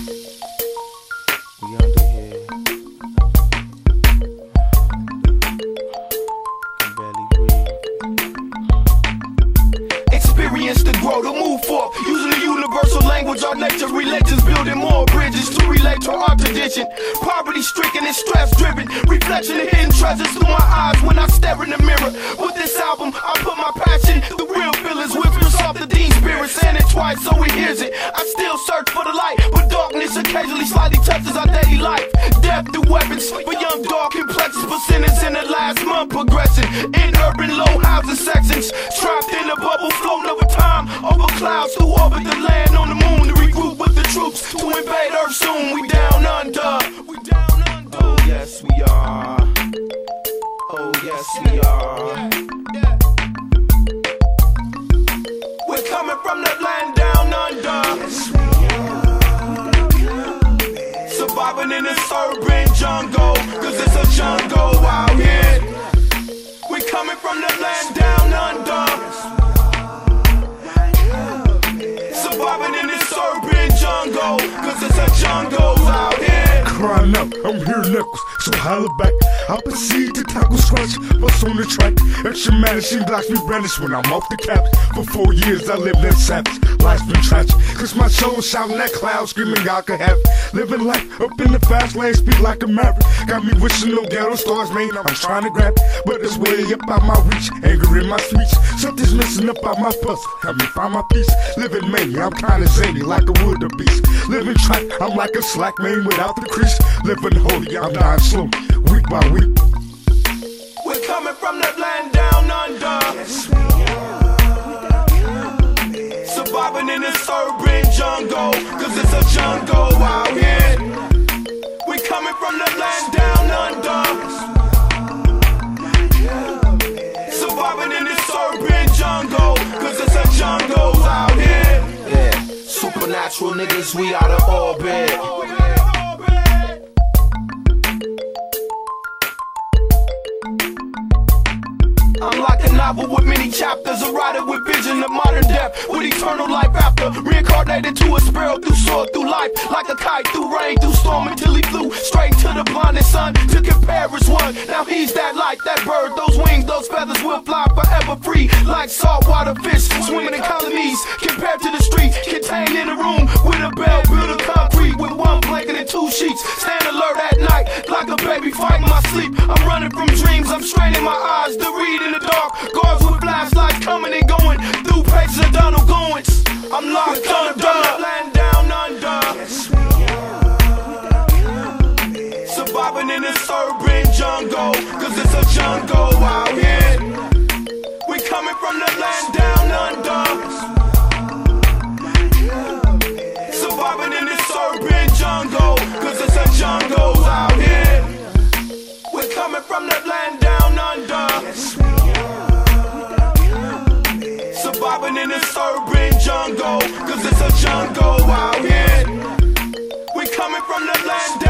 We under here. Experience to grow, to move forth. Using the universal language, our nature religions, building more bridges to relate to our tradition. Poverty stricken and stress driven. Reflection of hidden treasures through my eyes when I stare in the mirror. With this album, I put my passion, the real feelings, whispers off the Dean spirit, saying it twice so he hears it. I still search for the occasionally slightly touches our daily life. Death through weapons for young dark complexes, percentage in the last month progressing. In urban low housing sections, trapped in a bubble, floating over time, over clouds to orbit the land on the moon to regroup with the troops to invade Earth soon. We down under. We down under. Oh, yes, we are. Oh, yes, we are. We're coming from the land down under. Surviving in this urban jungle, cause it's a jungle out here. We coming from the land down under. Surviving in this urban jungle, cause it's a jungle out here. crying out, I'm here knuckles, so holla back. I proceed to tackle scratch, what's on the track? Extra medicine blocks me vanish when I'm off the caps. For four years I lived in savage, life's been tragic. Cause my soul shouting at clouds, screaming God could have. it. Living life up in the fast lane, speed like a maverick. Got me wishing no ghetto stars, man, I'm trying to grab. But it's way up out my reach, anger in my speech. Something's missing up out my puzzle, help me find my peace. Living mania, I'm kinda zany like a wood beast. Living track, I'm like a slack man without the crease. Living holy, I'm dying slow, week by week. We're coming from the land down under. Surviving in this urban jungle, cause it's a jungle out here. We coming from the land down under. Surviving in this urban jungle, cause it's a jungle out here. Yeah. Supernatural niggas, we out of orbit. I'm like a novel with many chapters, a writer with vision of modern death, with eternal life after. Reincarnated to a sparrow through soar through life, like a kite through rain, through storm until he flew straight to the blinded sun to compare as one. Now he's that light, that bird, those wings, those feathers will fly forever free, like saltwater fish swimming in colonies. Compared to the street, contained in a room with a bell built of concrete, with one blanket and two sheets. Stand alert at night, like a baby fighting my sleep. I'm running from dreams, I'm straining my eyes Black Thunder. Land down under. Surviving in this urban jungle, cause it's a jungle out here. We coming from the land down under. urban jungle, cause it's a jungle out here. We coming from the land